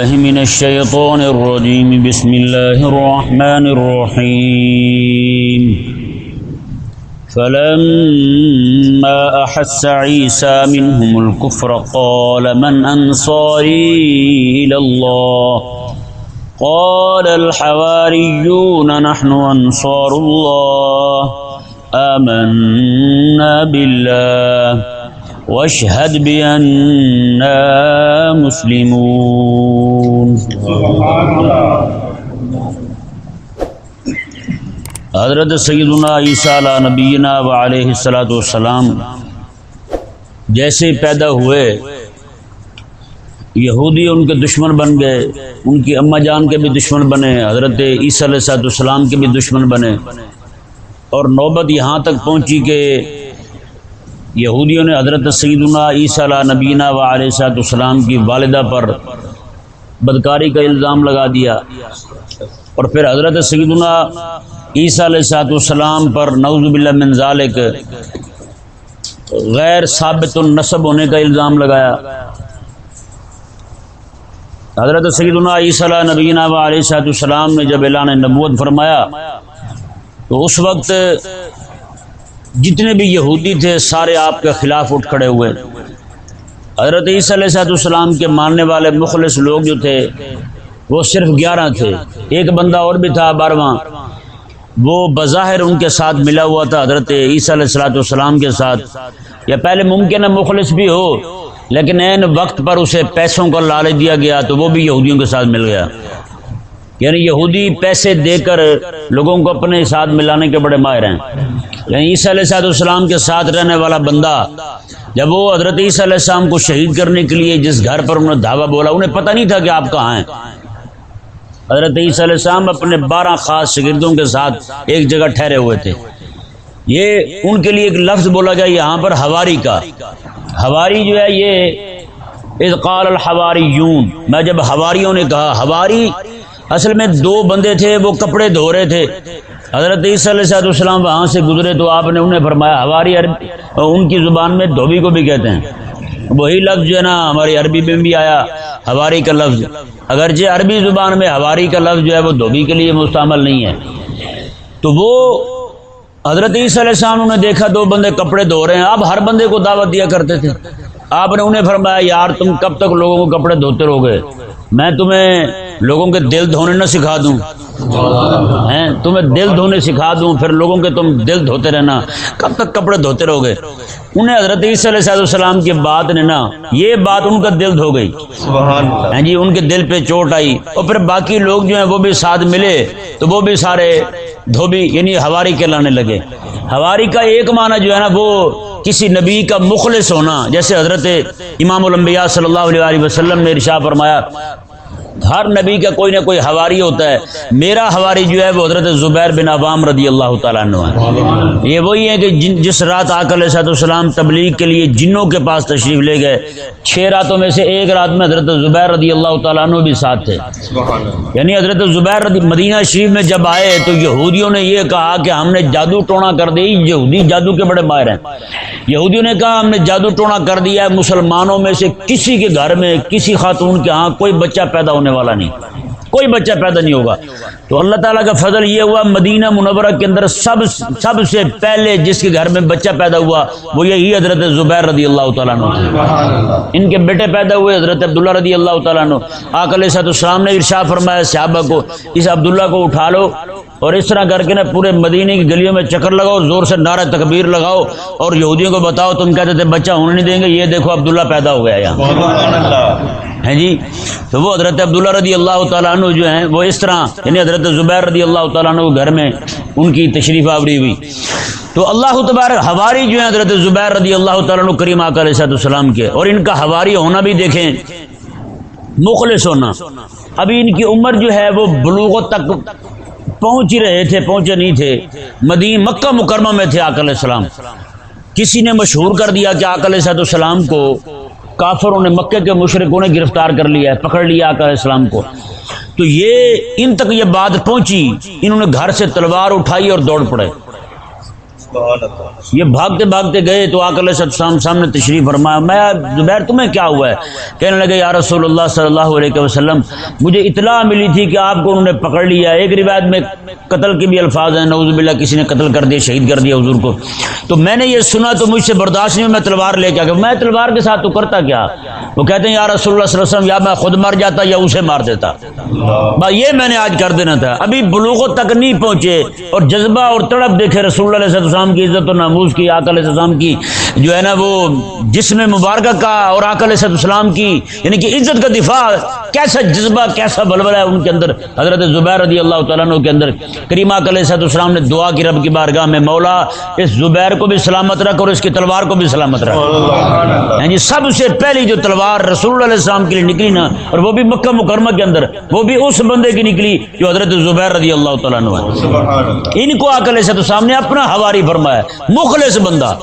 الله من الشيطان الرجيم. بسم الله الرحمن الرحيم. فلما أحس عيسى منهم الكفر قال من أنصاري إلى الله؟ قال الحواريون نحن أنصار الله. آمنا بالله. واشهد بأننا مسلمون. حضرت سیدنا عیسیٰ علیہ نبینا و علیہ السلاۃ والسلام جیسے پیدا ہوئے، یہودی ان کے دشمن بن گئے، ان کی اماں جان کے بھی دشمن بنے، حضرت عیسیٰ علیہ السلاۃ والسلام کے بھی دشمن بنے، اور نوبت یہاں تک پہنچی کہ یہودیوں نے حضرت سیدنا عیسیٰ علیہ نبینہ و علیہ صاحب السلام کی والدہ پر بدکاری کا الزام لگا دیا اور پھر حضرت سیدنا عیسیٰ علیہ صاحب السلام پر نعوذ باللہ من ذالک غیر ثابت النصب ہونے کا الزام لگایا۔ حضرت سیدنا عیسیٰ علیہ نبینہ و علیہ صاحب السلام نے جب اعلان نبوت فرمایا تو اس وقت جتنے بھی یہودی تھے، سارے آپ کے خلاف اٹھ کھڑے ہوئے۔ حضرت عیسیٰ علیہ صاحب السلام کے ماننے والے مخلص لوگ جو تھے، وہ صرف گیارہ تھے۔ ایک بندہ اور بھی تھا بارہواں وہ بظاہر ان کے ساتھ ملا ہوا تھا، حضرت عیسیٰ علیہ السلاۃ والسلام کے ساتھ۔ یا پہلے ممکن ہے مخلص بھی ہو، لیکن عین وقت پر اسے پیسوں کا لالچ دیا گیا تو وہ بھی یہودیوں کے ساتھ مل گیا۔ یعنی یہودی پیسے دے کر لوگوں کو اپنے ساتھ ملانے کے بڑے ماہر ہیں۔ یعنی عیسیٰ علیہ صاحب السلام کے ساتھ رہنے والا بندہ، جب وہ حضرت عیسیٰ علیہ السلام کو شہید کرنے کے لیے جس گھر پر انہوں نے دھاوا بولا، انہیں پتہ نہیں تھا کہ آپ کہاں ہیں۔ حضرت عیسیٰ علیہ السلام اپنے بارہ خاص شاگردوں کے ساتھ ایک جگہ ٹھہرے ہوئے تھے۔ یہ ان کے لیے ایک لفظ بولا گیا یہاں پر ہواری کا۔ ہواری جو ہے یہ اذقال الحواری یون میں جب ہواریوں نے کہا ہواری اصل میں دو بندے تھے، وہ کپڑے دھو رہے تھے۔ حضرت عیسیٰ علیہ صاحب السلام وہاں سے گزرے تو آپ نے انہیں فرمایا ہواری عربی ان کی زبان میں دھوبی کو بھی کہتے ہیں۔ وہی لفظ جو ہے نا، ہماری عربی میں بھی آیا ہواری کا لفظ۔ اگرچہ عربی زبان میں ہواری کا لفظ جو ہے وہ دھوبی کے لیے مستعمل نہیں ہے۔ تو وہ حضرت عیسیٰ علیہ السلام نے دیکھا، دو بندے کپڑے دھو رہے ہیں۔ آپ ہر بندے کو دعوت دیا کرتے تھے۔ آپ نے انہیں فرمایا، یار تم کب تک لوگوں کو کپڑے دھوتے رہو گے؟ میں تمہیں لوگوں کے دل دھونے نہ سکھا دوں۔ ہیں؟ تمہیں دل دھونے سکھا دوں پھر لوگوں کے تم دل دھوتے رہنا۔ کب تک کپڑے دھوتے رہو گے؟ انہیں حضرت عیسیٰ علیہ السلام کی بات نے نا یہ بات ان کا دل دھو گئی۔ ہیں جی ان کے دل پہ چوٹ آئی۔ اور پھر باقی لوگ جو ہیں وہ بھی ساتھ ملے۔ تو وہ بھی سارے دھوبی یعنی ہواری کے لانے لگے۔ ہواری کا ایک معنی جو ہے نا وہ کسی نبی کا مخلص ہونا۔ جیسے حضرت امام الانبیاء صلی اللہ علیہ وسلم نے ارشا فرمایا ہر نبی کا کوئی نہ کوئی ہواری ہوتا ہے۔ میرا ہواری جو ہے وہ حضرت زبیر بن عوام رضی اللہ تعالیٰ عنہ ہے۔ یہ وہی ہے کہ جن جس رات آک علیہ صاحب السلام تبلیغ کے لیے جنوں کے پاس تشریف لے گئے، چھ راتوں میں سے ایک رات میں حضرت زبیر رضی اللہ تعالیٰ عنہ بھی ساتھ تھے۔ یعنی حضرت زبیر مدینہ شریف میں جب آئے تو یہودیوں نے یہ کہا کہ ہم نے جادو ٹونا کر دی، یہودی جادو کے بڑے ماہر ہیں۔ یہودیوں نے کہا ہم نے جادو ٹونا کر دیا ہے، مسلمانوں میں سے کسی کے گھر میں، کسی خاتون کے ہاں کوئی بچہ پیدا ہونے ہونے والا نہیں۔ کوئی بچہ پیدا نہیں ہوگا۔ تو اللہ تعالیٰ کا فضل یہ ہوا، مدینہ منورہ کے اندر سب سب سے پہلے جس کے گھر میں بچہ پیدا ہوا، وہ یہی حضرت زبیر رضی اللہ تعالیٰ عنہ ان کے بیٹے پیدا ہوئے حضرت عبداللہ رضی اللہ تعالیٰ عنہ۔ آکل علیہ صاحب السلام نے ارشا فرمایا، صحابہ کو، اس عبداللہ کو اٹھا لو۔ اور اس طرح کر کے نا پورے مدینے کی گلیوں میں چکر لگاؤ، زور سے نعرہ تکبیر لگاؤ اور یہودیوں کو بتاؤ، تم کہتے تھے بچہ ہونے نہیں دیں گے، یہ دیکھو عبداللہ پیدا ہو گیا یہاں۔ ہیں جی؟ تو وہ حضرت عبداللہ رضی اللہ تعالیٰ عنہ جو ہیں، وہ اس طرح یعنی حضرت زبیر رضی اللہ تعالیٰ عنہ گھر میں ان کی تشریف آوری ہوئی۔ تو اللہ تبارک ہواری جو ہیں حضرت زبیر رضی اللہ تعالیٰ عنہ کریم آکر علیہ السلام کے، اور ان کا ہواری ہونا بھی دیکھیں، مخلص ہونا۔ ابھی ان کی عمر جو ہے، وہ بلوغت تک پہنچ ہی رہے تھے، پہنچے نہیں تھے۔ مدین مکہ مکرمہ میں تھے آک علیہ السلام۔ کسی نے مشہور کر دیا کہ آک علیہ السلام کو کافروں نے مکے کے مشرقوں نے گرفتار کر لیا ہے، پکڑ لیا آکلیہ السلام کو۔ تو یہ ان تک یہ بات پہنچی، انہوں نے گھر سے تلوار اٹھائی اور دوڑ پڑے۔ یہ بھاگتے بھاگتے گئے تو آکل السلام سامنے تشریف فرمایا، میں زبیر تمہیں کیا ہوا ہے؟ کہنے لگے، یا رسول اللہ صلی اللہ علیہ وسلم، مجھے اطلاع ملی تھی کہ آپ کو انہوں نے پکڑ لیا۔ ایک روایت میں قتل کے بھی الفاظ ہیں نوز باللہ، کسی نے قتل کر دیا، شہید کر دیا حضور کو۔ تو میں نے یہ سنا تو مجھ سے برداشت نہیں میں تلوار لے کے میں تلوار کے ساتھ تو کرتا کیا؟ وہ کہتے ہیں، یا رسول اللہ صلی اللہ علیہ وسلم، یا میں خود مر جاتا یا اسے مار دیتا۔ یہ میں نے آج کر دینا تھا۔ ابھی بلوغ تک نہیں پہنچے اور جذبہ اور تڑپ دیکھے رسول اللہ علیہ السلام کی عزت و ناموز کی آک علیہ السلام کی جو ہے نا وہ جسم مبارکہ کا اور آک علیہ السلام کی یعنی کہ عزت کا دفاع کیسا جذبہ کیسا بلبلا ہے ان کے اندر۔ حضرت زبیر رضی اللہ تعالیٰ عنہ کے اندر۔ کریم آک علیہ السلام نے دعا کی رب کی بارگاہ میں مولا اس زبیر کو بھی سلامت رکھ اور اس کی تلوار کو بھی سلامت رکھ۔ یعنی سب سے پہلی جو تلوار رسول اللہ علیہ السلام کے لیے نکلی نا اور وہ بھی مکہ مکرمہ کے اندر وہ بھی اس بندے کی نکلی جو حضرت زبیر رضی اللہ تعالیٰ عنہ ان کو آک علیہ السلام نے اپنا ہواری فرمایا، مخلص بندہ۔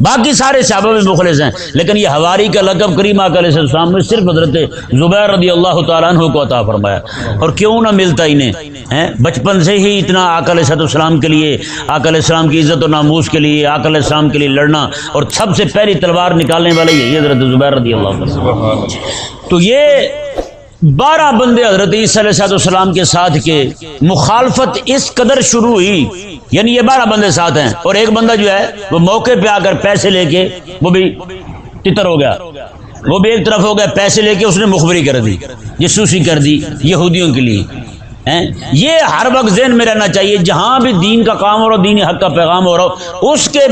باقی سارے صحابہ میں مخلص ہیں، لیکن یہ ہواری کا لقب کریم علیہ السلام نے صرف حضرت زبیر رضی اللہ تعالیٰ عنہ کو عطا فرمایا۔ اور کیوں نہ ملتا انہیں بچپن سے ہی اتنا آک علیہ السلام کے لیے آک علیہ السلام کی عزت و ناموس کے لیے آک علیہ السلام کے لیے لڑنا اور سب سے پہلی تلوار نکالنے والے یہ حضرت زبیر رضی اللہ تعالیٰ تو یہ بارہ بندے حضرت عیسیٰ علیہ السلام کے ساتھ کے مخالفت اس قدر شروع ہوئی یعنی یہ بارہ بندے ساتھ ہیں، اور ایک بندہ جو ہے، وہ موقع پہ آ کر پیسے لے کے وہ بھی تتر ہو گیا۔ وہ بھی ایک طرف ہو گیا، پیسے لے کے اس نے مخبری کر دی، جسوسی کر دی یہودیوں کے لیے۔ یہ ہر وقت ذہن میں رہنا چاہیے، جہاں بھی دین کا کام ہو رہا دین حق کا پیغام ہو رہا، اس کے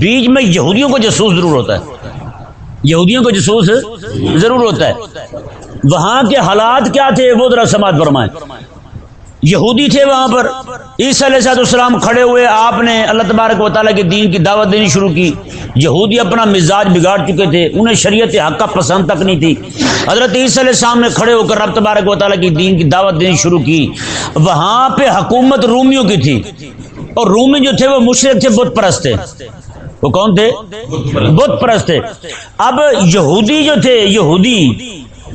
بیچ میں یہودیوں کو جسوس ضرور ہوتا ہے۔ یہودیوں کو جسوس ضرور ہوتا ہے۔ وہاں کے حالات کیا تھے وہ ذرا سماج فرمائیں۔ یہودی تھے وہاں پر۔ عیسی علیہ السلام کھڑے ہوئے، آپ نے اللہ تبارک و تعالیٰ کے دین کی دعوت دینی شروع کی۔ یہودی اپنا مزاج بگاڑ چکے تھے، انہیں شریعت حق کا پسند تک نہیں تھی۔ حضرت عیسی علیہ السلام نے کھڑے ہو کر رب تبارک و تعالیٰ کی دین کی دعوت دینی شروع کی۔ وہاں پہ حکومت رومیوں کی تھی۔ اور رومی جو تھے وہ مشرق تھے، بت پرست تھے۔ وہ کون تھے؟ بت پرست تھے۔ اب یہودی جو تھے، یہودی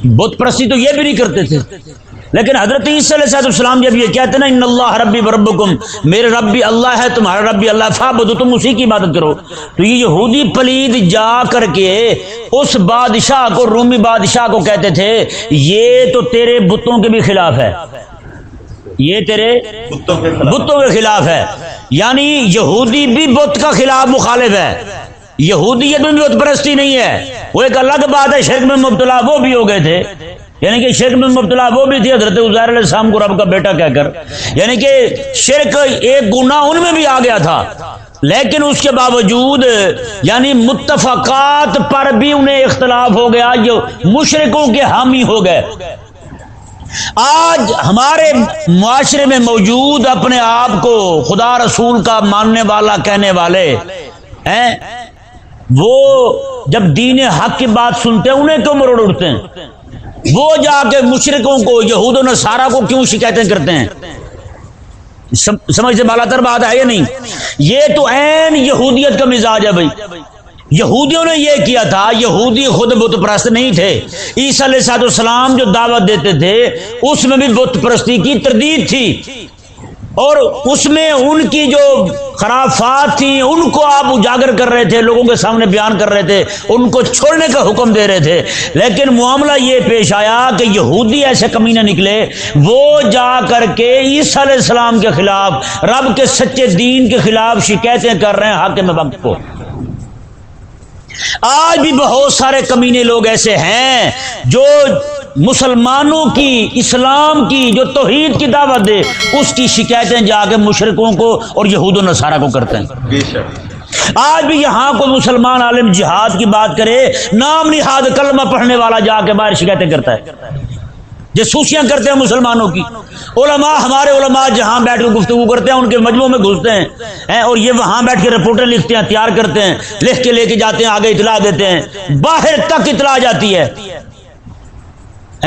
بت پرستی تو یہ بھی نہیں کرتے تھے۔ لیکن حضرت عیسی علیہ السلام جب یہ کہتے نا ان اللہ ربی بربکم میرے رب بھی اللہ ہے تمہارا رب بھی اللہ فابدو تم اسی کی عبادت کرو۔ تو یہ یہودی پلید جا کر کے اس بادشاہ کو رومی بادشاہ کو کہتے تھے یہ تو تیرے بتوں کے بھی خلاف ہے۔ یہ تیرے بتوں کے خلاف ہے۔ یعنی یہودی بھی بت کا خلاف مخالف ہے۔ یہودیت میں بھی بت پرستی نہیں ہے۔ وہ ایک الگ بات ہے، شرک میں مبتلا وہ بھی ہو گئے تھے۔ یعنی کہ شرک میں مبتلا وہ بھی تھی حضرت عزیر علیہ السلام کو رب کا بیٹا کہہ کر۔ یعنی کہ شرک ایک گنا ان میں بھی آ گیا تھا۔ لیکن اس کے باوجود یعنی متفقات پر بھی انہیں اختلاف ہو گیا، جو مشرقوں کے حامی ہو گئے۔ آج ہمارے معاشرے میں موجود اپنے آپ کو خدا رسول کا ماننے والا کہنے والے ہیں۔ وہ جب دین حق کی بات سنتے ہیں، انہیں کیوں مروڑ اڑتے ہیں؟ وہ جا کے مشرقوں کو، یہود و نصارہ کو کیوں شکایتیں کرتے ہیں؟ سمجھ سے بالا تر بات ہے یا نہیں؟ یہ تو این یہودیت کا مزاج ہے بھائی۔ یہودیوں نے یہ کیا تھا، یہودی خود بت پرست نہیں تھے۔ عیسی علیہ السلام جو دعوت دیتے تھے، اس میں بھی بت پرستی کی تردید تھی۔ اور اس میں ان کی جو خرافات تھیں، ان کو آپ اجاگر کر رہے تھے، لوگوں کے سامنے بیان کر رہے تھے، ان کو چھوڑنے کا حکم دے رہے تھے۔ لیکن معاملہ یہ پیش آیا کہ یہودی ایسے کمی نہ نکلے، وہ جا کر کے عیسیٰ علیہ السلام کے خلاف، رب کے سچے دین کے خلاف شکایتیں کر رہے ہیں، حاکم وقت کو۔ آج بھی بہت سارے کمینے لوگ ایسے ہیں جو مسلمانوں کی اسلام کی جو توحید کی دعوت دے اس کی شکایتیں جا کے مشرقوں کو اور یہود و نصارہ کو کرتے ہیں۔ آج بھی یہاں کو مسلمان عالم جہاد کی بات کرے نام نہاد کلمہ پڑھنے والا جا کے باہر شکایتیں کرتا ہے۔ جسوسیاں کرتے ہیں مسلمانوں کی۔ علماء ہمارے علماء جہاں بیٹھ کے گفتگو کرتے ہیں ان کے مجموعوں میں گھستے ہیں اور یہ وہاں بیٹھ کے رپورٹیں لکھتے ہیں تیار کرتے ہیں لکھ کے لے کے جاتے ہیں آگے اطلاع دیتے ہیں۔ باہر تک اطلاع جاتی ہے۔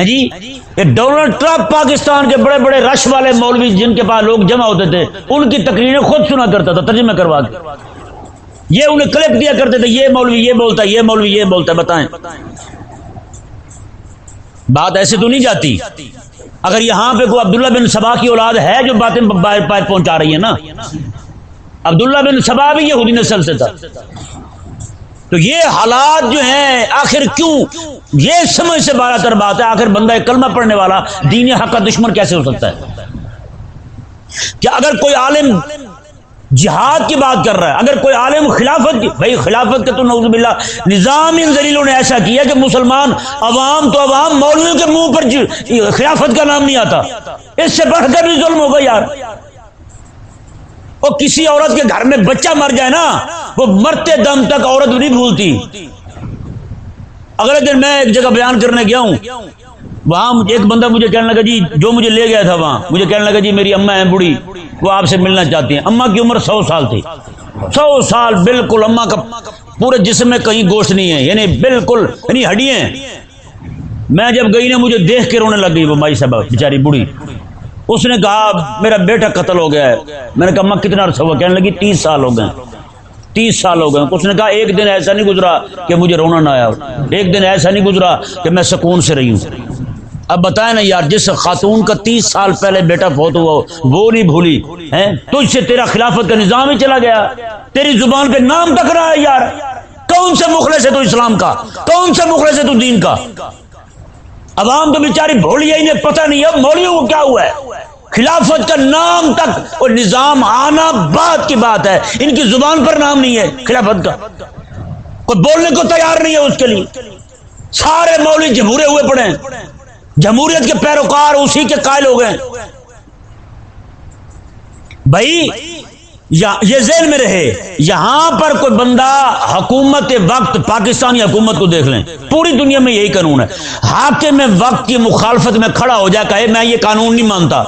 جی؟ ڈونلڈ ٹرمپ پاکستان کے بڑے بڑے رش والے مولوی جن کے پاس لوگ جمع ہوتے تھے، ان کی تقریریں خود سنا کرتا تھا، ترجمہ کروا کے۔ یہ انہیں کلپ دیا کرتے تھے، یہ مولوی یہ بولتا ہے یہ مولوی یہ بولتا ہے بتائیں۔ بات ایسے تو نہیں جاتی۔ اگر یہاں پہ کوئی عبداللہ بن سبا کی اولاد ہے جو باتیں پہنچا رہی ہے نا، عبداللہ بن سبا بھی یہودی نسل سے تھا۔ تو یہ حالات جو ہیں، آخر کیوں؟ یہ سمجھ سے بارہ تر بات ہے، آخر بندہ ایک کلمہ پڑھنے والا دین حق کا دشمن کیسے ہو سکتا ہے؟ کہ اگر کوئی عالم جہاد کی بات کر رہا ہے، اگر کوئی عالم خلافت کی، بھائی خلافت کے تو نوز باللہ، نظام ان زلیلوں نے ایسا کیا کہ مسلمان عوام تو عوام مولویوں کے منہ پر جی، خلافت کا نام نہیں آتا۔ اس سے بڑھ کر بھی ظلم ہوگا یار۔ اور کسی عورت کے گھر میں بچہ مر جائے نا، وہ مرتے دم تک عورت نہیں بھولتی۔ اگلے دن میں ایک جگہ بیان کرنے گیا ہوں۔ وہاں ایک بندہ مجھے کہنے لگا جی جو مجھے لے گیا تھا وہاں، مجھے کہنے لگا جی میری اما ہے بوڑھی وہ آپ سے ملنا چاہتی ہیں۔ اما کی عمر سو سال تھی۔ سو سال بالکل اما کا پورے جسم میں کہیں گوشت نہیں ہے یعنی بالکل یعنی ہڈی ہیں۔ میں جب گئی نا، مجھے دیکھ کے رونے لگ گئی، وہ مائی صاحب، بیچاری بوڑھی اس نے کہا میرا بیٹا قتل ہو گیا ہے. میں نے کہا اما کتنا عرصہ ہوا؟ کہنے لگی، تیس سال ہو گئے تیس سال ہو گئے اس نے کہا، ایک دن ایسا نہیں گزرا کہ مجھے رونا نہ آیا ایک دن ایسا نہیں گزرا کہ میں سکون سے رہی ہوں۔ اب بتائیں نا یار، جس خاتون کا تیس سال پہلے بیٹا فوت ہوا وہ نہیں بھولی ہے تجھ سے تیرا خلافت کا نظام ہی چلا گیا۔ تیری زبان پہ نام تک رہا ہے یار۔ کون سے مخلص ہے تو اسلام کا؟ کون سے مخلص ہے تو دین کا؟ عوام تو بیچاری بھولی ہے انہیں پتہ نہیں اب مولیوں کو کیا ہوا ہے؟ خلافت کا نام تک اور نظام آنا بات کی بات ہے۔ ان کی زبان پر نام نہیں ہے خلافت کا۔ کوئی بولنے کو تیار نہیں ہے اس کے لیے۔ سارے مولوی جمہورے ہوئے پڑے ہیں۔ جمہوریت کے پیروکار اسی کے قائل ہو گئے بھائی یہ ذہن میں رہے، یہاں پر کوئی بندہ حکومت وقت، پاکستانی حکومت کو دیکھ لیں، پوری دنیا میں یہی قانون ہے۔ حاکم میں وقت کی مخالفت میں کھڑا ہو جائے، کہے میں یہ قانون نہیں مانتا۔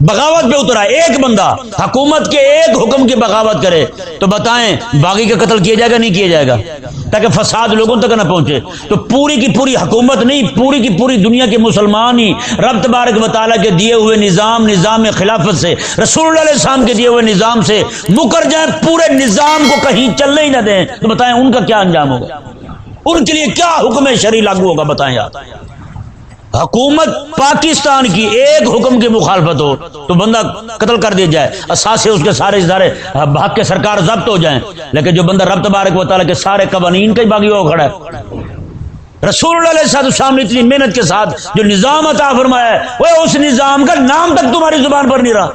بغاوت پہ اترا، ایک بندہ، حکومت کے ایک حکم کی بغاوت کرے، تو بتائیں باغی کا قتل کیا جائے گا، نہیں کیا جائے گا؟ تاکہ فساد لوگوں تک نہ پہنچے۔ تو پوری کی پوری حکومت نہیں، پوری کی پوری دنیا کے مسلمان ہی رب تبارک مطالعہ کے دیے ہوئے نظام نظام خلافت سے، رسول اللہ علیہ السلام کے دیے ہوئے نظام سے مکر جائیں، پورے نظام کو کہیں چلنے ہی نہ دیں۔ تو بتائیں ان کا کیا انجام ہوگا؟ ان کے لیے کیا حکم شرع لاگو ہوگا؟ بتائیں آپ۔ حکومت پاکستان کی ایک حکم کی مخالفت ہو تو بندہ قتل کر دیا جائے اساسے اس کے سارے سارے حق کے سرکار ضبط ہو جائیں۔ لیکن جو بندہ رب تبارک و تعالیٰ کے سارے قوانین کا ہی باغی ہو کھڑا ہے۔ رسول اللہ علیہ السلام نے اتنی محنت کے ساتھ جو نظام عطا فرمایا ہے، وہ اس نظام کا نام تک تمہاری زبان پر نہیں رہا۔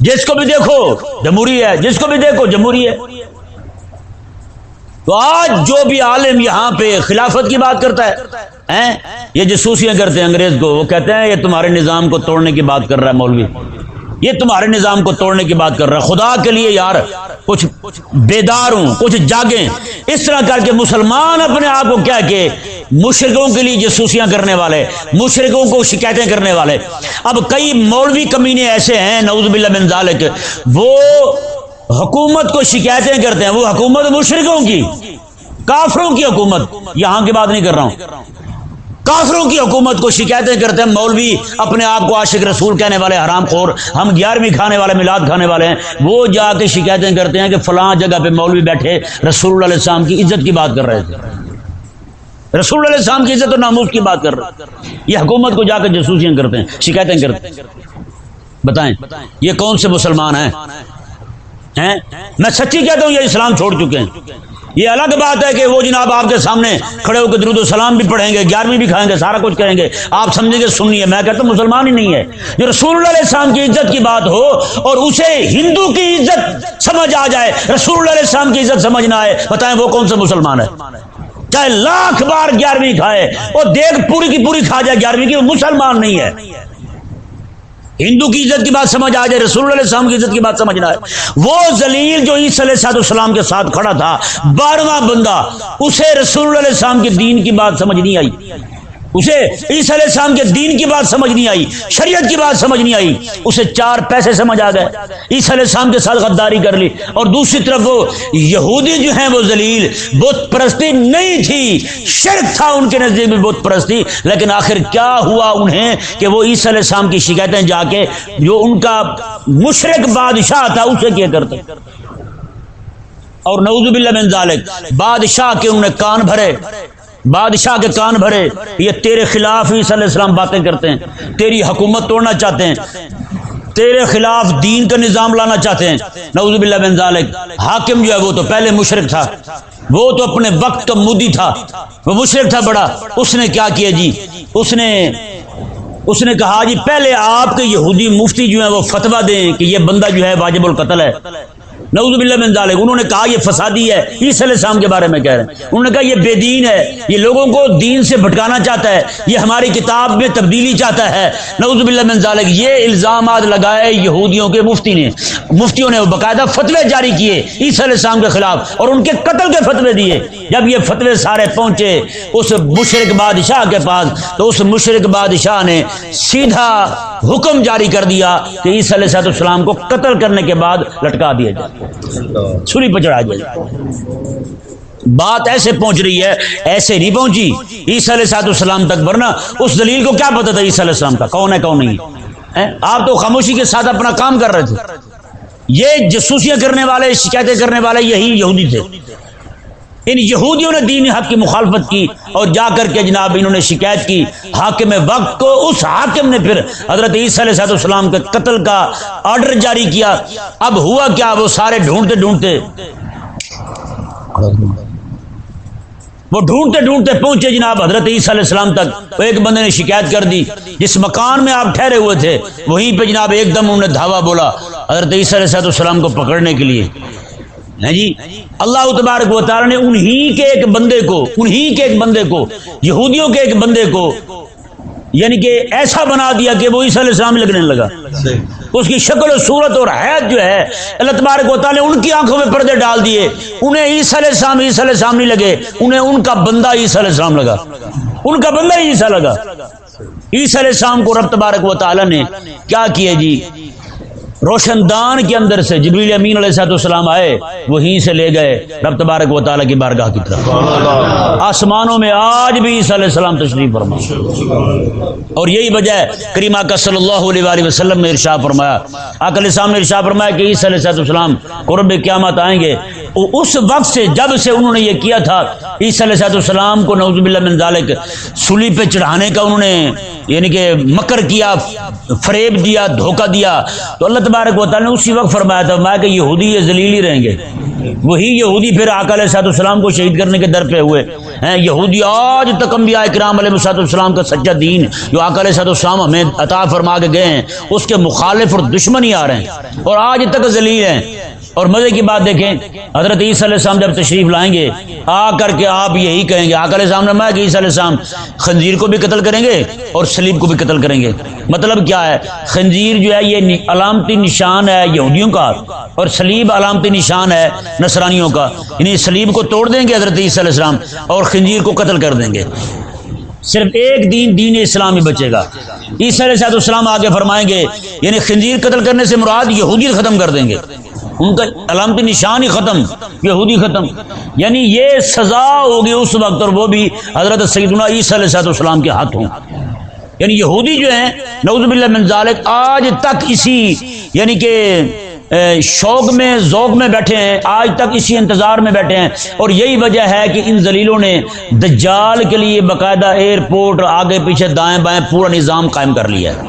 جس کو بھی دیکھو، جمہوری ہے، جس کو بھی دیکھو، جمہوری ہے۔ تو آج جو بھی عالم یہاں پہ خلافت کی بات کرتا ہے یہ جسوسیاں کرتے ہیں انگریز کو وہ کہتے ہیں یہ تمہارے نظام کو توڑنے کی بات کر رہا ہے مولوی۔ یہ تمہارے نظام کو توڑنے کی بات کر رہا ہے۔ خدا کے لیے یار کچھ بیدار ہوں کچھ جاگیں۔ اس طرح کر کے مسلمان اپنے آپ کو کیا کہ مشرقوں کے لیے جسوسیاں کرنے والے مشرقوں کو شکایتیں کرنے والے۔ اب کئی مولوی کمینے ایسے ہیں نعوذ باللہ من ذالک وہ حکومت کو شکایتیں کرتے ہیں، وہ حکومت مشرقوں کی، کافروں کی حکومت۔ یہاں کی بات نہیں کر رہا ہوں۔ کافروں کی حکومت کو شکایتیں کرتے ہیں، مولوی اپنے آپ کو عاشق رسول کہنے والے، حرام خور، ہم گیارہویں کھانے والے، میلاد کھانے والے ہیں۔ وہ جا کے شکایتیں کرتے ہیں کہ فلاں جگہ پہ مولوی بیٹھے رسول اللہ علیہ السلام کی عزت کی بات کر رہے تھے۔ رسول اللہ علیہ السلام کی عزت و ناموس کی بات کر رہے یہ حکومت کو جا کے جسوسیاں کرتے ہیں، شکایتیں کرتے ہیں۔ بتائیں، یہ کون سے مسلمان ہیں؟ میں سچی کہتا ہوں، یہ اسلام چھوڑ چکے ہیں۔ یہ الگ بات ہے کہ وہ جناب آپ کے سامنے کھڑے ہو کے درود و سلام بھی پڑھیں گے، گیارہویں بھی کھائیں گے، سارا کچھ کریں گے۔ آپ سمجھیں گے سننی ہے میں کہتا ہوں مسلمان ہی نہیں ہے۔ جو رسول اللہ علیہ السلام کی عزت کی بات ہو اور اسے ہندو کی عزت سمجھ آ جائے، رسول اللہ علیہ السلام کی عزت سمجھ نہ آئے، بتائیں وہ کون سا مسلمان ہے چاہے لاکھ بار گیارہویں کھائے اور دیکھ پوری کی پوری کھا جائے گیارہویں کی، وہ مسلمان نہیں ہے۔ ہندو کی عزت کی بات سمجھ آ جائے، رسول اللہ السلام کی عزت کی بات سمجھنا ہے وہ زلیل جو عیسی علیہ صاحب السلام کے ساتھ کھڑا تھا، بارہواں بندہ، اسے رسول اللہ علیہ السلام کے دین کی بات سمجھ نہیں آئی۔ اسے عیسی علیہ السلام کے دین کی بات سمجھ نہیں آئی، شریعت کی بات سمجھ نہیں آئی، اسے چار پیسے سمجھ آ گئے۔ عیسی علیہ السلام کے ساتھ غداری کر لی۔ اور دوسری طرف وہ یہودی جو ہیں وہ ذلیل، بت پرستی نہیں تھی۔ شرک تھا ان کے نزدیک بھی بت پرستی، لیکن آخر کیا ہوا انہیں کہ وہ عیسی علیہ السلام کی شکایتیں جا کے جو ان کا مشرق بادشاہ تھا اسے کیا کرتے؟ اور نعوذ باللہ من ذالک، بادشاہ کے انہوں نے کان بھرے۔ بادشاہ کے کان بھرے، یہ تیرے خلاف ہی صلی اللہ علیہ وسلم باتیں کرتے ہیں، تیری حکومت توڑنا چاہتے ہیں، تیرے خلاف دین کا نظام لانا چاہتے ہیں۔ نعوذ باللہ بن ذالک۔ حاکم جو ہے وہ تو پہلے مشرق تھا، وہ تو اپنے وقت کا مودی تھا، وہ مشرق تھا بڑا۔ اس نے کیا کیا جی؟ اس نے اس نے کہا جی پہلے آپ کے یہودی مفتی جو ہیں وہ فتوا دیں کہ یہ بندہ جو ہے واجب القتل ہے۔ نعوذ باللہ من ذالک، انہوں نے کہا یہ فسادی ہے، عیسی علیہ السلام کے بارے میں کہہ رہے ہیں۔ انہوں نے کہا یہ بے دین ہے، یہ لوگوں کو دین سے بھٹکانا چاہتا ہے، یہ ہماری کتاب میں تبدیلی چاہتا ہے۔ نعوذ باللہ من ذالک، یہ الزامات لگائے یہودیوں کے مفتی نے۔ مفتیوں نے باقاعدہ فتوے جاری کیے عیسی علیہ السلام کے خلاف اور ان کے قتل کے فتوے دیے۔ جب یہ فتوے سارے پہنچے اس مشرق بادشاہ کے پاس، تو اس مشرق بادشاہ نے سیدھا حکم جاری کر دیا کہ عیسی علیہ السلام کو قتل کرنے کے بعد لٹکا دیا جائے۔ چھری پہ چڑھا جائے بات ایسے پہنچ رہی ہے، ایسے نہیں پہنچی۔ عیسی علیہ سات السلام تک، ورنہ اس دلیل کو کیا پتا تھا عیسی علیہ السلام کا؟ کون ہے، کون نہیں؟ آپ تو خاموشی کے ساتھ اپنا کام کر رہے تھے۔ یہ جسوسیاں کرنے والے، شکایتیں کرنے والے یہی یہودی تھے۔ ان یہودیوں نے دین حق کی مخالفت کی اور جا کر کے جناب انہوں نے شکایت کی حاکم وقت کو اس حاکم نے پھر حضرت عیسیٰ علیہ صاحب السلام کے قتل کا آرڈر جاری کیا۔ اب ہوا کیا وہ سارے ڈھونڈتے ڈھونڈتے؟ وہ ڈھونڈتے ڈھونڈتے پہنچے جناب حضرت عیسیٰ علیہ السلام تک۔ ایک بندے نے شکایت کر دی۔ جس مکان میں آپ ٹھہرے ہوئے تھے، وہیں پہ جناب ایک دم انہوں نے دھاوا بولا حضرت عیسیٰ علیہ السلام کو پکڑنے کے لیے۔ جی؟ اللہ تبارک و تعالی نے انہی کے ایک بندے کو، انہی کے ایک بندے کو، یہودیوں کے ایک بندے کو یعنی کہ ایسا بنا دیا کہ وہ عیسیٰ علیہ السلام لگنے لگا۔ اس کی شکل و صورت اور حیات جو ہے، اللہ تبارک و تعالی ان کی آنکھوں میں پردے ڈال دیے۔ انہیں عیسیٰ علیہ السلام، عیسیٰ علیہ السلام نہیں لگے، انہیں ان کا بندہ عیسیٰ علیہ السلام لگا۔ ان کا بندہ عیسیٰ لگا۔ عیسیٰ علیہ السلام کو رب تبارک و تعالی نے کیا کیا جی؟ روشن دان کے اندر سے جبریل امین علیہ صاحب السلام آئے وہیں سے لے گئے رب تبارک و تعالیٰ کی بارگاہ کی طرف۔ آسمانوں میں آج بھی عیسیٰ علیہ السلام تشریف فرما اور یہی وجہ ہے کریمہ کا صلی اللہ علیہ وآلہ وسلم نے ارشا فرمایا۔ آقا علیہ السلام نے ارشا فرمایا کہ عیسیٰ علیہ السلام قرب قیامت آئیں گے۔ اس وقت سے جب سے انہوں نے یہ کیا تھا، عیسی علیہ السلام کو نوز باللہ من ذالک سلی پہ چڑھانے کا انہوں نے یعنی کہ مکر کیا، فریب دیا، دھوکہ دیا۔ تو اللہ تبارک و تعالیٰ نے اسی وقت فرمایا تھا میں کہ یہودی یہ ذلیل ہی رہیں گے۔ وہی یہودی پھر آقا علیہ صاحب السلام کو شہید کرنے کے در پہ ہوئے۔ ہیں، یہودی آج تک انبیاء کرام علیہ صاحب السلام کا سچا دین جو آقا علیہ صاحب السلام ہمیں عطا فرما کے گئے ہیں، اس کے مخالف اور دشمن ہی آ رہے ہیں۔ اور آج تک ذلیل ہیں۔ اور مزے کی بات دیکھیں، حضرت عیسی علیہ السلام جب تشریف لائیں گے، آ کر کے آپ یہی کہیں گے آ علیہ السلام نے میں کہ عیسی علیہ السلام خنزیر کو بھی قتل کریں گے اور سلیب کو بھی قتل کریں گے۔ مطلب کیا ہے؟ خنزیر جو ہے، یہ علامتی نشان ہے یہودیوں کا، اور سلیب علامتی نشان ہے نصرانیوں کا یعنی سلیب کو توڑ دیں گے حضرت عیسی علیہ السلام اور خنزیر کو قتل کر دیں گے۔ صرف ایک دین دین اسلام ہی بچے گا۔ عیسی علیہ السلام آگے فرمائیں گے یعنی خنزیر قتل کرنے سے مراد یہودی ختم کر دیں گے۔ ان کا علامتی نشان ہی ختم، یہودی ختم۔ یعنی یہ سزا ہوگی اس وقت اور وہ بھی حضرت سیدنا عیسیٰ علیہ السلام کے ہاتھوں۔ یعنی یہودی جو ہیں، نعوذ باللہ من ذالک، آج تک اسی یعنی کہ شوق میں، ذوق میں بیٹھے ہیں، آج تک اسی انتظار میں بیٹھے ہیں۔ اور یہی وجہ ہے کہ ان زلیلوں نے دجال کے لیے باقاعدہ ایئرپورٹ آگے پیچھے دائیں بائیں پورا نظام قائم کر لیا ہے۔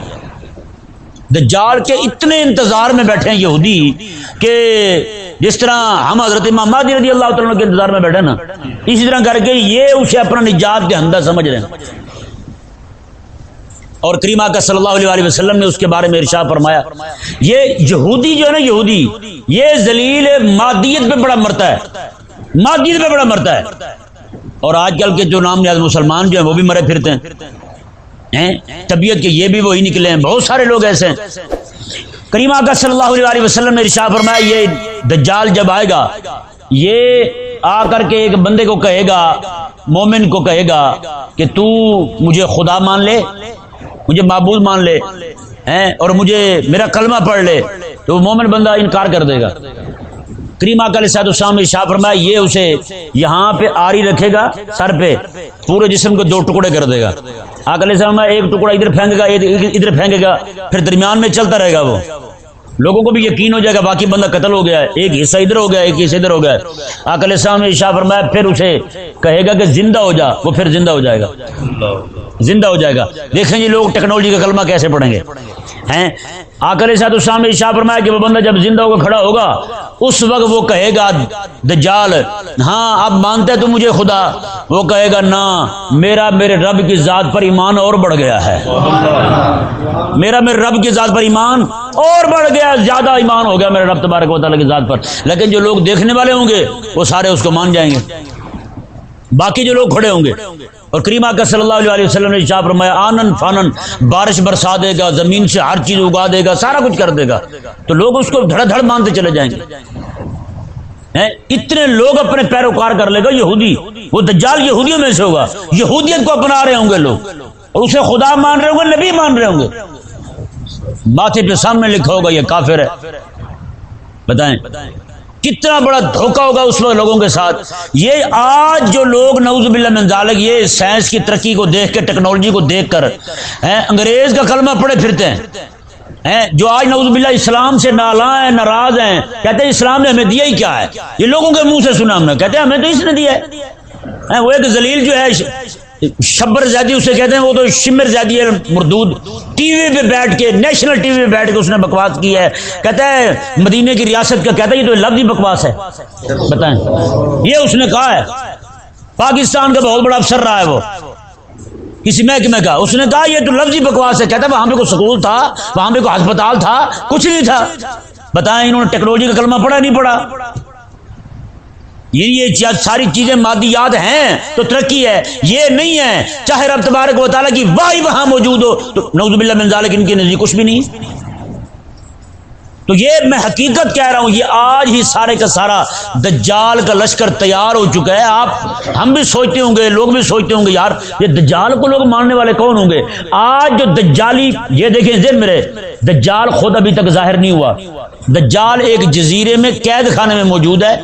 دجال کے اتنے انتظار میں بیٹھے ہیں یہودی کہ جس طرح ہم حضرت امام مہدی رضی اللہ تعالیٰ کے انتظار میں بیٹھے نا، اسی طرح کر کے یہ اسے اپنا نجات کے اندر سمجھ رہے ہیں۔ اور کریمہ کا صلی اللہ علیہ وسلم نے اس کے بارے میں ارشاد فرمایا۔ یہ یہودی جو ہے نا یہودی، یہ ذلیل مادیت پہ بڑا مرتا ہے۔ مادیت پہ بڑا مرتا ہے۔ اور آج کل کے جو نام نیاز مسلمان جو ہیں، وہ بھی مرے پھرتے ہیں۔ طبیعت کے یہ بھی وہی نکلے ہیں۔ بہت سارے لوگ ایسے ہیں۔ کریمہ کا صلی اللہ علیہ وسلم نے رشا فرمایا، یہ دجال جب آئے گا، یہ آ کر کے ایک بندے کو کہے گا، مومن کو کہے گا کہ تو مجھے خدا مان لے۔ مجھے معبود مان لے اور مجھے میرا کلمہ پڑھ لے، تو وہ مومن بندہ انکار کر دے گا۔ کریمہ کا صاحب السلام شاہ فرمایا، یہ اسے یہاں پہ آری رکھے گا، سر پہ پورے جسم کو دو ٹکڑے کر دے گا۔ آکل ایک ٹکڑا ادھر پھینکے گا ادھر پھینکے گا، پھر درمیان میں چلتا رہے گا وہ۔ لوگوں کو بھی یقین ہو جائے گا باقی بندہ قتل ہو گیا ہے، ایک حصہ ادھر ہو گیا، ایک حصہ ادھر ہو گیا آک علیہ السلام نے شاہ فرمایا، پھر اسے کہے گا کہ زندہ ہو جا، وہ پھر زندہ ہو جائے گا۔ زندہ ہو جائے گا۔ دیکھیں جی لوگ ٹیکنالوجی کا کلمہ کیسے پڑھیں گے؟ ہیں؟ آکر صاحب السلام نے شاہ فرمایا کہ وہ بندہ جب زندہ ہو کھڑا ہوگا، اس وقت وہ کہے گا، دجال ہاں اب مانتے تو مجھے خدا۔ وہ کہے گا، نہ، میرا، میرے رب کی ذات پر ایمان اور بڑھ گیا ہے۔ میرا میرے رب کی ذات پر ایمان اور بڑھ گیا، زیادہ ایمان ہو گیا میرے رب تبارک و تعالیٰ کی ذات پر۔ لیکن جو لوگ دیکھنے والے ہوں گے، وہ سارے اس کو مان جائیں گے۔ باقی جو لوگ کھڑے ہوں گے، اور کریمہ کا صلی اللہ علیہ وسلم نے شاہ فرمایا، آنن فانن، بارش برسا دے گا، زمین سے ہر چیز اگا دے گا، سارا کچھ کر دے گا۔ تو لوگ اس کو دھڑ دھڑ مانتے چلے جائیں گے۔ اتنے لوگ اپنے پیروکار کر لے گا، یہودی۔ وہ دجال یہودیوں میں سے ہوگا۔ یہودیت کو اپنا رہے ہوں گے لوگ۔ اور اسے خدا مان رہے ہوں گے، نبی مان رہے ہوں گے۔ ماتھے پہ سامنے لکھا ہوگا، یہ کافر ہے۔ بتائیں۔ کتنا بڑا دھوکا ہوگا اس وقت لوگوں کے ساتھ۔ یہ آج جو لوگ، نعوذ باللہ من ذالک، یہ سائنس کی ترقی کو دیکھ کے، ٹیکنالوجی کو دیکھ کر انگریز کا کلمہ پڑے پھرتے ہیں۔ جو آج نعوذ باللہ اسلام سے نالا ہیں، ناراض ہیں، کہتے ہیں اسلام نے ہمیں دیا ہی کیا ہے۔ یہ لوگوں کے منہ سے سنا ہم نے، کہتے ہیں ہمیں تو اس نے دیا ہے۔ وہ ایک ذلیل جو ہے شبر زیادی اسے کہتے ہیں، وہ تو شمر زیادی ہے، مردود ٹی وی پہ بیٹھ کے، نیشنل ٹی وی پہ بیٹھ کے اس نے بکواس کی ہے۔ کہتا ہے، مدینے کی ریاست کا کہتا ہے، یہ تو لفظی بکواس ہے۔ بتائیں۔ یہ اس نے کہا ہے۔ پاکستان کا بہت بڑا افسر رہا ہے وہ۔ کسی محکمے کا اس نے کہا، یہ تو لفظی بکواس ہے۔ کہتا ہے، وہاں پہ کوئی سکول تھا، وہاں پہ کوئی ہسپتال تھا، کچھ نہیں تھا۔ بتائیں، انہوں نے ٹیکنالوجی کا کلمہ پڑھا، نہیں پڑھا۔ یہ ساری چیزیں مادیات ہیں، تو ترقی ہے۔ یہ نہیں ہے۔ چاہے رب تبارک و تعالیٰ کی واہ وہاں موجود ہو، تو نوز باللہ من ذالک، ان کے نزدیک کچھ بھی نہیں۔ تو یہ میں حقیقت کہہ رہا ہوں، یہ آج ہی سارے کا سارا دجال کا لشکر تیار ہو چکا ہے۔ آپ، ہم بھی سوچتے ہوں گے، لوگ بھی سوچتے ہوں گے، یار، یہ دجال کو لوگ ماننے والے کون ہوں گے؟ آج جو دجالی، یہ دیکھیں ذہن میرے دجال خود ابھی تک ظاہر نہیں ہوا۔ دجال ایک جزیرے میں قید خانے میں موجود ہے۔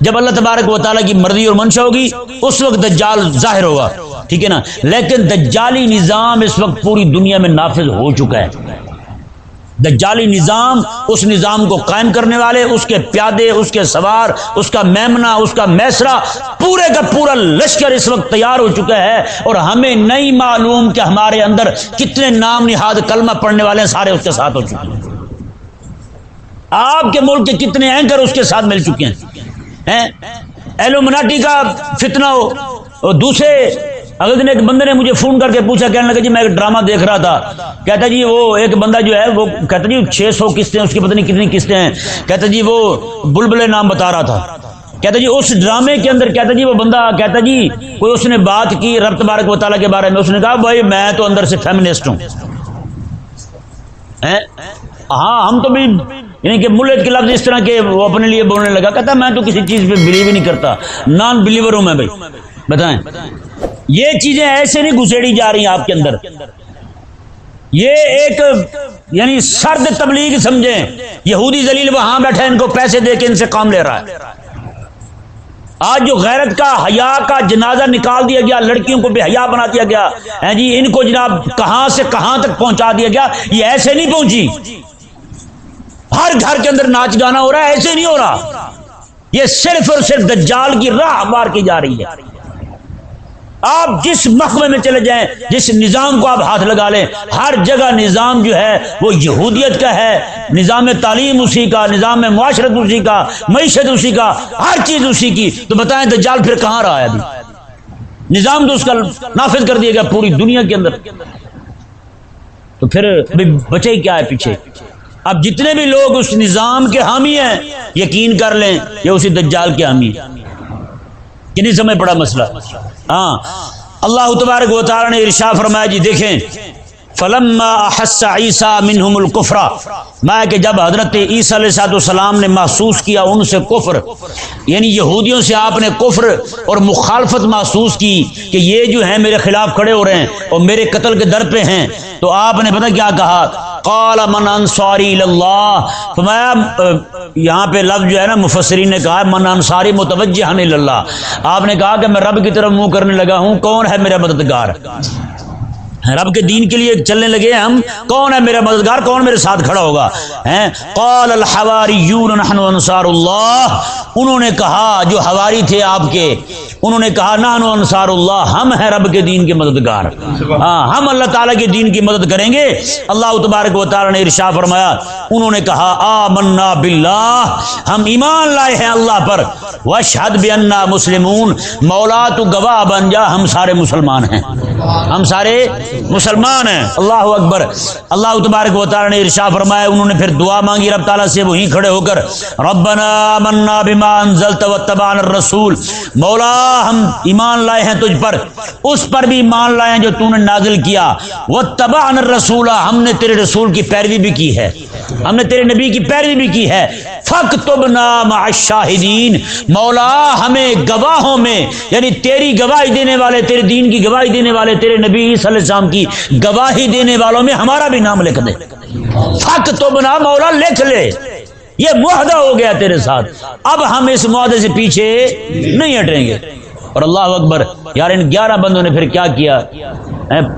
جب اللہ تبارک و تعالیٰ کی مرضی اور منشا ہوگی، اس وقت دجال ظاہر ہوگا۔ ٹھیک ہے نا؟ لیکن دجالی نظام اس وقت پوری دنیا میں نافذ ہو چکا ہے۔ دجالی نظام اس نظام کو قائم کرنے والے، اس کے پیادے، اس کے سوار، اس کا میمنا اس کا میسرا پورے کا پورا لشکر اس وقت تیار ہو چکا ہے اور ہمیں نہیں معلوم کہ ہمارے اندر کتنے نام نہاد کلمہ پڑھنے والے ہیں، سارے اس کے ساتھ ہو چکے ہیں۔ آپ کے ملک کے کتنے اینکر اس کے ساتھ مل چکے ہیں؟ ایلومناٹی کا فتنہ ہو اور دوسرے اگلے دن ایک بندے نے مجھے فون کر کے پوچھا، کہنے لگا جی میں ایک ڈرامہ دیکھ رہا تھا۔ کہتا جی وہ ایک بندہ جو ہے، وہ کہتا جی چھ سو قسطیں، اس کی پتہ نہیں کتنی قسطیں ہیں۔ کہتا جی وہ بلبلے نام بتا رہا تھا۔ کہتا جی اس ڈرامے کے اندر، کہتا جی وہ بندہ، کہتا جی کوئی اس نے بات کی رب تبارک و تعالیٰ کے بارے میں؟ اس نے کہا، بھائی میں تو اندر سے فیمنسٹ ہوں۔ ہاں ہم تو بھی یعنی کہ ملت کے لفظ اس طرح کے وہ اپنے لیے بولنے لگا۔ کہتا، میں تو کسی چیز پہ بلیو ہی نہیں کرتا۔ نان بلیور ہوں میں بھائی۔ بتائیں۔ یہ چیزیں ایسے نہیں گھسیڑی جا رہی ہیں آپ کے اندر۔ یہ ایک یعنی سرد تبلیغ سمجھیں۔ یہودی زلیل وہاں بیٹھے ان کو پیسے دے کے ان سے کام لے رہا ہے۔ آج جو غیرت کا، حیا کا جنازہ نکال دیا گیا، لڑکیوں کو بے حیا بنا دیا گیا۔ جی ان کو جناب کہاں سے کہاں تک پہنچا دیا گیا؟ یہ ایسے نہیں پہنچی۔ ہر گھر کے اندر ناچ گانا ہو رہا ہے، ایسے نہیں ہو رہا۔ یہ صرف اور صرف دجال کی راہ بار کی جا رہی ہے۔ آپ جس محکمے میں چلے جائیں، جس نظام کو آپ ہاتھ لگا لیں، ہر جگہ نظام جو ہے، وہ یہودیت کا ہے، نظام تعلیم اسی کا، نظام معاشرت اسی کا، معیشت اسی کا، ہر چیز اسی کی۔ تو بتائیں دجال پھر کہاں رہا ہے ابھی؟ نظام تو اس کا نافذ کر دیا گیا پوری دنیا کے اندر۔ تو پھر بچے کیا ہے پیچھے؟ اب جتنے بھی لوگ اس نظام کے حامی ہیں، یقین کر لیں یہ اسی دجال کے حامی کہ نہیں سمجھ پڑا مسئلہ۔ ہاں۔ اللہ تبارک و تعالی نے ارشا فرمایا جی دیکھیں، فلما احس عیسیٰ منہم القفرا میں کہ جب حضرت عیسیٰ علیہ صاحب السلام نے محسوس کیا ان سے کفر یعنی یہودیوں سے آپ نے کفر اور مخالفت محسوس کی کہ یہ جو ہیں میرے خلاف کھڑے ہو رہے ہیں اور میرے قتل کے در پہ ہیں، تو آپ نے پتہ کیا کہا؟ قال من انصاری اللہ. فرمایا یہاں پہ لفظ جو ہے نا، مفسرین نے کہا، من انصاری متوجہ اللہ. آپ نے کہا کہ میں رب کی طرف منہ کرنے لگا ہوں، کون ہے میرا مددگار؟ رب کے دین کے لیے چلنے لگے ہم، کون ہے میرا مددگار؟ کون میرے ساتھ کھڑا ہوگا؟ قال الحواریون نحن انصار اللہ۔ انہوں نے کہا، جو حواری تھے آپ کے، انہوں نے کہا، نحن انصار اللہ، ہم ہیں رب کے دین کے مددگار۔ ہاں ہم اللہ تعالیٰ کے دین کی مدد کریں گے۔ اللہ تبارک و تعالیٰ نے ارشا فرمایا، انہوں نے کہا، آمنا باللہ۔ ہم ایمان لائے ہیں اللہ پر۔ وشہد بنا مسلمون۔ مولا تو گواہ بن جا، ہم سارے مسلمان ہیں۔ ہم سارے مسلمان ہیں۔ اللہ اکبر۔ اللہ تبارک و تعالی نے ارشا فرمایا، انہوں نے پھر دعا مانگی، رب تعالیٰ سے وہیں کھڑے ہو کر، ربنا منا بما انزلت واتبعنا الرسول۔ مولا، ہم ایمان لائے ہیں تجھ پر۔ اس پر بھی ایمان لائے ہیں جو تو نے نازل کیا۔ وہ واتبعنا الرسول، ہم نے تیرے رسول کی پیروی بھی کی ہے۔ ہم نے تیرے نبی کی پیروی بھی کی ہے۔ فک تب نام شاہدین مولا، ہمیں گواہوں میں یعنی تیری گواہی دینے والے، تیرے دین کی گواہی دینے والے والے تیرے نبی صلی اللہ علیہ وسلم کی گواہی دینے والوں میں ہمارا بھی نام لکھ دے۔ فک تب نام مولا لکھ لے۔ یہ معاہدہ ہو گیا تیرے ساتھ۔ اب ہم اس معاہدے سے پیچھے نہیں ہٹیں گے۔ اور اللہ اکبر، یار ان گیارہ بندوں نے پھر کیا کیا؟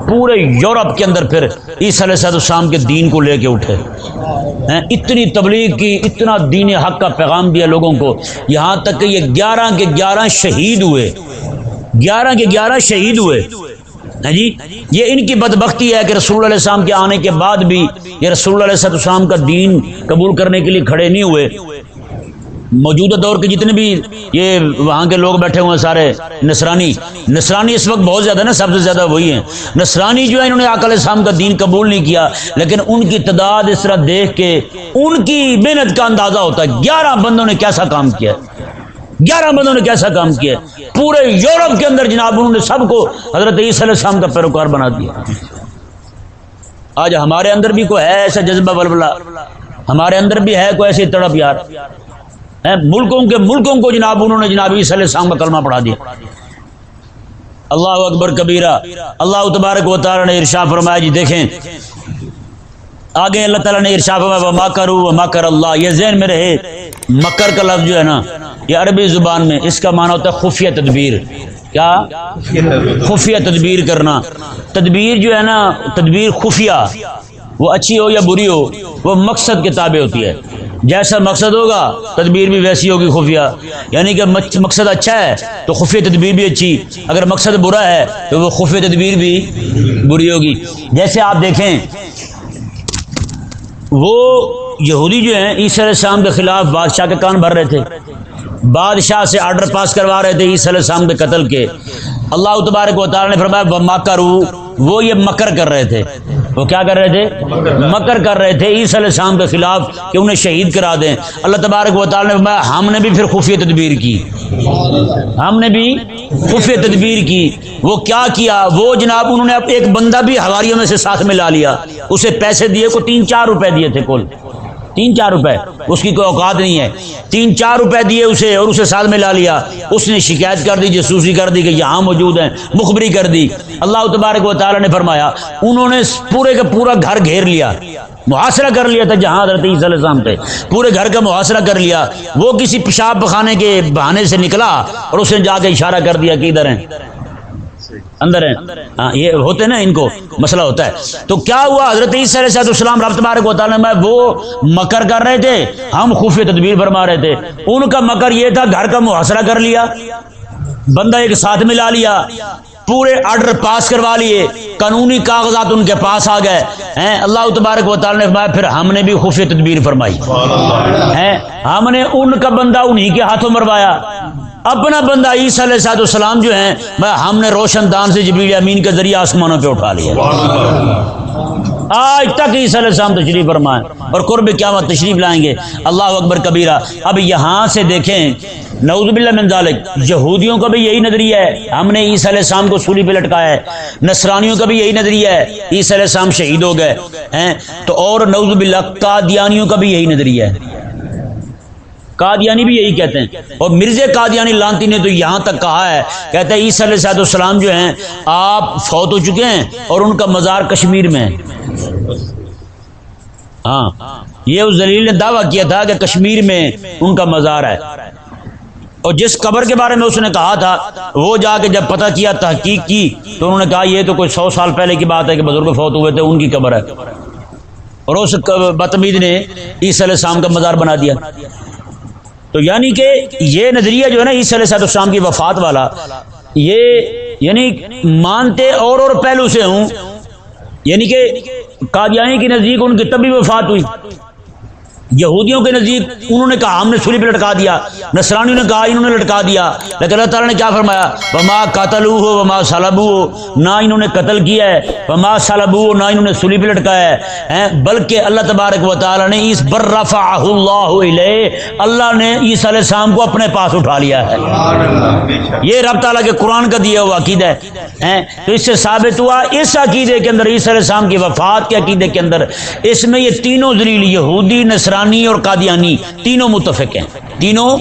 پورے یورپ کے اندر پھر عیسی علیہ صد السلام کے دین کو لے کے اٹھے۔ اتنی تبلیغ کی، اتنا دین حق کا پیغام دیا لوگوں کو۔ یہاں تک کہ یہ گیارہ کے گیارہ شہید ہوئے۔ گیارہ کے گیارہ شہید ہوئے۔ ہاں جی؟ یہ ان کی بدبختی ہے کہ رسول علیہ السلام کے آنے کے بعد بھی یہ رسول علیہ السلام کا دین قبول کرنے کے لیے کھڑے نہیں ہوئے۔ موجودہ دور کے جتنے بھی یہ وہاں کے لوگ بیٹھے ہوئے ہیں سارے نسرانی نسرانی اس وقت بہت زیادہ نا، سب سے زیادہ وہی ہیں۔ نسرانی جو ہے انہوں نے آکل اسلام کا دین قبول نہیں کیا، لیکن ان کی تعداد اس طرح دیکھ کے ان کی محنت کا اندازہ ہوتا ہے۔ گیارہ بندوں نے کیسا کام کیا؟ گیارہ بندوں نے کیسا کام کیا؟ پورے یورپ کے اندر جناب انہوں نے سب کو حضرت عیسی علیہ السلام کا پیروکار بنا دیا۔ آج ہمارے اندر بھی کوئی ہے ایسا جذبہ بلبلا؟ ہمارے اندر بھی ہے کوئی ایسی تڑپ یار؟ ملکوں کے ملکوں کو جناب انہوں نے جناب عیسی علیہ السلام کا کلمہ پڑھا دیا۔ اللہ اکبر کبیرہ، اللہ تبارک و تعالی نے ارشا فرمایا جی دیکھیں، آگے اللہ تعالیٰ نے ارشا فرمایا وہ مکر وہ مکر اللہ، یہ ذہن میں رہے، مکر کا لفظ جو ہے نا یہ عربی زبان میں اس کا معنی ہوتا ہے خفیہ تدبیر۔ کیا؟ خفیہ تدبیر کرنا۔ تدبیر جو ہے نا، تدبیر خفیہ۔ وہ اچھی ہو یا بری ہو، وہ مقصد کے تابع ہوتی ہے۔ جیسا مقصد ہوگا، تدبیر بھی ویسی ہوگی خفیہ۔ یعنی کہ مقصد اچھا ہے تو خفیہ تدبیر بھی اچھی۔ اگر مقصد برا ہے تو وہ خفیہ تدبیر بھی بری ہوگی۔ جیسے آپ دیکھیں، وہ یہودی جو ہیں، عیسی علیہ السلام کے خلاف بادشاہ کے کان بھر رہے تھے۔ بادشاہ سے آرڈر پاس کروا رہے تھے عیسی علیہ السلام کے قتل کے۔ اللہ تبارک و تعالی نے فرمایا مکر وہ یہ مکر کر رہے تھے۔ وہ کیا کر رہے تھے؟ مکر کر رہے تھے عیسی علیہ السلام کے خلاف کہ انہیں شہید کرا دیں۔ اللہ تبارک و تعالی نے فرمایا، ہم نے بھی پھر خفیہ تدبیر کی۔ ہم نے بھی خفیہ تدبیر کی۔ وہ کیا کیا؟ وہ جناب انہوں نے ایک بندہ بھی ہواریوں میں سے ساتھ میں لا لیا۔ اسے پیسے دیے، کو تین چار روپے دیے تھے کل۔ تین چار روپے۔ اس کی کوئی اوقات نہیں ہے۔ تین چار روپے دیے اسے اور اسے ساتھ میں لا لیا۔ اس نے شکایت کر دی جسوسی کر دی کہ یہاں موجود ہیں، مخبری کر دی۔ اللہ تبارک و تعالی نے فرمایا، انہوں نے پورے کا پورا گھر گھیر لیا۔ محاصرہ کر لیا تھا جہاں حضرت علیہ السلام تھے۔ پورے گھر کا محاصرہ کر لیا۔ وہ کسی پیشاب پخانے کے بہانے سے نکلا اور اس نے جا کے اشارہ کر دیا کہ ادھر ہیں۔ اندر ہیں۔ ہاں یہ ہوتے نا ان کو مسئلہ ہوتا ہے۔ تو کیا ہوا؟ حضرت عیسی علیہ السلام رب تبارک و تعالی میں وہ مکر کر رہے تھے ہم خفیہ تدبیر فرما رہے تھے۔ ان کا مکر یہ تھا گھر کا محاصرہ کر لیا بندہ ایک ساتھ ملا لیا پورے آرڈر پاس کروا لیے قانونی کاغذات ان کے پاس آ گئے۔ ہیں اللہ تبارک و تعالی نے فرمایا پھر ہم نے بھی خفیہ تدبیر فرمائی۔ ہیں ہم نے ان کا بندہ انہی کے ہاتھوں مروایا۔ اپنا بندہ عیسی علیہ صاحب السلام جو ہیں ہم نے روشن دان سے جبریل امین کے ذریعے آسمانوں پہ اٹھا لیا۔ آج تک عیسی علیہ السلام تشریف فرمائیں اور قرب قیامت تشریف لائیں گے۔ اللہ اکبر کبیرہ اب یہاں سے دیکھیں نعوذ باللہ من ذالک یہودیوں کا بھی یہی نظریہ ہے۔ ہم نے عیسی علیہ السلام کو سولی پہ لٹکایا ہے۔ نصرانیوں کا بھی یہی نظریہ ہے۔ عیسی علیہ السلام شہید ہو گئے ہیں۔ تو اور نعوذ باللہ قادیانیوں کا بھی یہی نظریہ ہے۔ قادیانی بھی یہی کہتے ہیں۔ اور مرزا قادیانی لانتی نے تو یہاں تک کہا ہے، کہتے ہیں عیسی علیہ صاحب السلام جو ہیں، آپ فوت ہو چکے ہیں اور ان کا مزار کشمیر میں ہاں یہ اس دلیل نے دعویٰ کیا تھا کہ کشمیر میں ان کا مزار ہے۔ اور جس قبر کے بارے میں اس نے کہا تھا، وہ جا کے جب پتہ کیا، تحقیق کی، تو انہوں نے کہا یہ تو کوئی سو سال پہلے کی بات ہے کہ بزرگ فوت ہوئے تھے، ان کی قبر ہے۔ اور اس بتمید نے عیسی علیہ السلام کا مزار بنا دیا۔ تو یعنی کہ یہ نظریہ جو ہے نا عیسی علیہ السلام کی وفات والا، یہ یعنی مانتے اور اور پہلو سے ہوں یعنی کہ قادیانی کی نزدیک ان کی تبھی وفات ہوئی۔ یہودیوں کے نزدیک انہوں نے کہا، ہم نے سولی پہ لٹکا دیا نسرانیوں نے کہا، انہوں نے لٹکا دیا۔ لیکن اللہ تعالیٰ نے کیا فرمایا؟ وما قتل ہو وما سالبو ہو نہ انہوں نے قتل کیا ہے۔ وما سالبو ہو نہ انہوں نے سولی پہ لٹکایا ہے۔ بلکہ اللہ تبارک و تعالیٰ نے اس بر اللہ علیہ اللہ نے عیسی علیہ السلام کو اپنے پاس اٹھا لیا ہے۔ یہ رب تعالیٰ کے قرآن کا دیا ہوا عقیدہ ہے۔ تو اس سے ثابت ہوا، اس عقیدے کے اندر عیسی علیہ السلام کی وفات کے عقیدے کے اندر، اس میں یہ تینوں ذلیل یہودی نسران نصرانی اور قادیانی، تینوں متفق ہیں، تینوں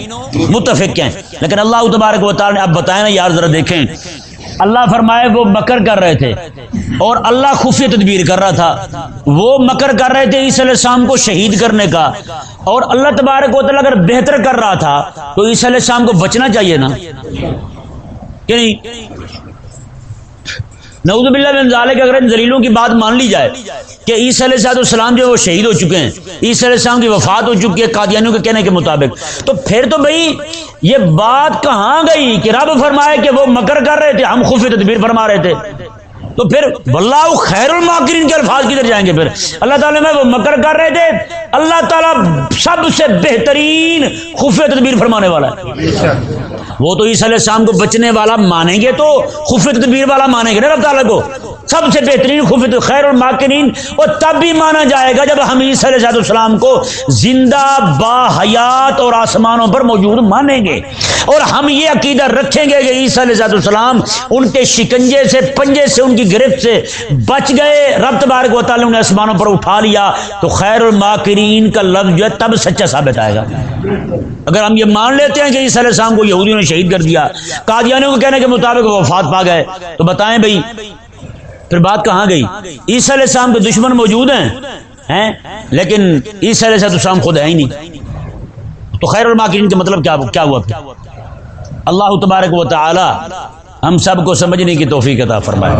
متفق ہیں۔ لیکن اللہ تبارک و تعالی نے اب بتائیں نا، یار ذرا دیکھیں۔ اللہ فرمائے وہ مکر کر رہے تھے۔ اور اللہ خفیہ تدبیر کر رہا تھا۔ وہ مکر کر رہے تھے عیسی علیہ السلام کو شہید کرنے کا۔ اور اللہ تبارک و تعالی اگر بہتر کر رہا تھا، تو عیسی علیہ السلام کو بچنا چاہیے نا۔ کہ نہیں؟ نعوذ باللہ من ذالک، اگر ان دلیلوں کی بات مان لی جائے کہ عیسی علیہ صاحب السلام جو وہ شہید ہو چکے ہیں، عیسی علیہ السلام کی وفات ہو چکی ہے، قادیانیوں کے کہنے کے مطابق۔ تو پھر تو بھائی، یہ بات کہاں گئی کہ رب فرمائے کہ وہ مکر کر رہے تھے، ہم خفی تدبیر فرما رہے تھے۔ تو پھر واللہ خیر الماکرین کے الفاظ کدھر جائیں گے پھر؟ اللہ تعالیٰ میں وہ مکر کر رہے تھے۔ اللہ تعالیٰ سب سے بہترین خفیہ تدبیر فرمانے والا ہے۔ وہ تو عیسی علیہ السلام کو بچنے والا مانیں گے تو خفیہ تدبیر والا مانیں گے نا رب تعالیٰ کو؟ سب سے بہترین خفیت خیر الماکرین، اور تب بھی مانا جائے گا جب ہم عیسی علیہ السلام کو زندہ با حیات اور آسمانوں پر موجود مانیں گے۔ اور ہم یہ عقیدہ رکھیں گے کہ عیسی علیہ السلام ان کے شکنجے سے، پنجے سے، ان کی گرفت سے بچ گئے۔ رب تبارک و تعالی نے آسمانوں پر اٹھا لیا۔ تو خیر الماکرین کا لفظ جو ہے تب سچا ثابت آئے گا۔ اگر ہم یہ مان لیتے ہیں کہ عیسی علیہ السلام کو یہودیوں نے شہید کر دیا، قادیانیوں کو کہنے کے مطابق وفات پا گئے، تو بتائیں بھائی پھر بات کہاں گئی؟ عیسی علیہ السلام کے دشمن موجود ہیں لیکن عیسی علیہ السلام خود ہے ہی نہیں۔ تو خیر الماکرین کا مطلب کیا ہوا اللہ تبارک و تعالی ہم سب کو سمجھنے کی توفیق عطا فرمائے۔